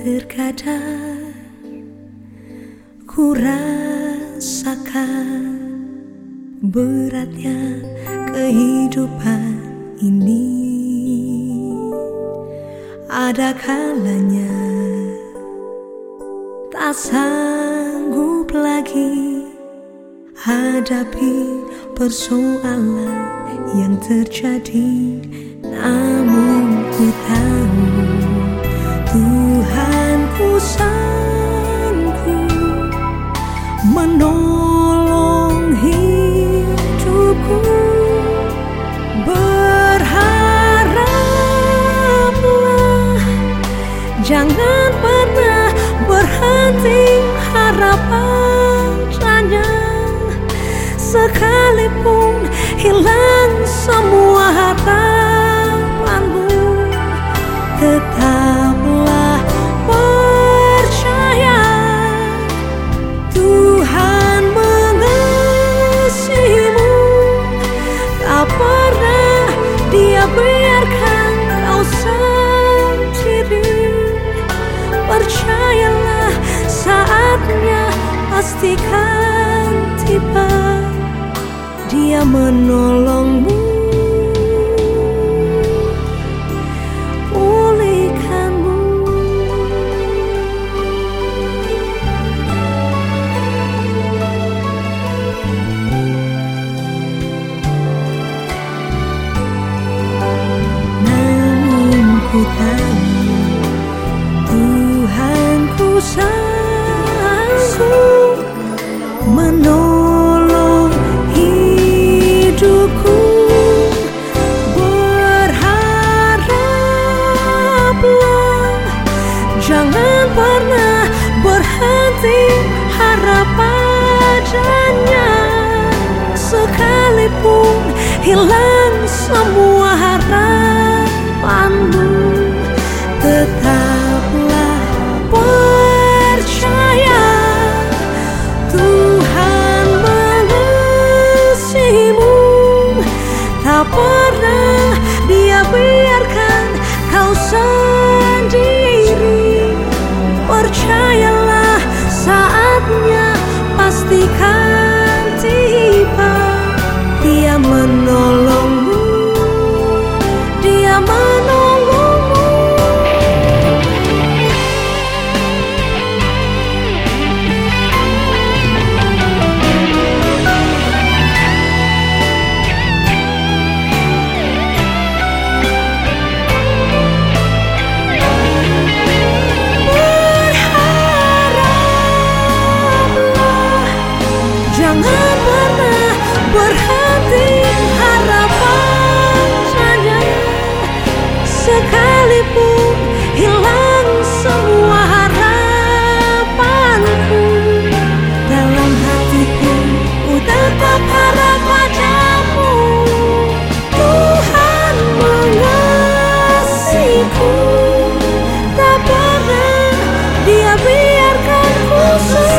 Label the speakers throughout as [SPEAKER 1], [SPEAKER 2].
[SPEAKER 1] Terkadang ku rasakan beratnya kehidupan ini. Ada kalanya tak sanggup lagi hadapi persoalan yang terjadi. Namun ku tahu Sanggup menolong hidupku. Berharaplah Jangan pernah berhenti harapannya Sekalipun hilang semua pastikan tiba Dia menolongmu hilang semua harapanmu Tetaplah percaya Tuhan mengasihimu. Tak Jangan pernah berhenti harapannya Sekalipun hilang semua harapanku Dalam hatiku ku tetap harap padamu Tuhan mengasihiku Tak pernah dia biarkan ku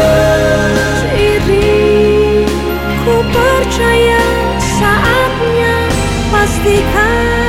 [SPEAKER 1] 离开。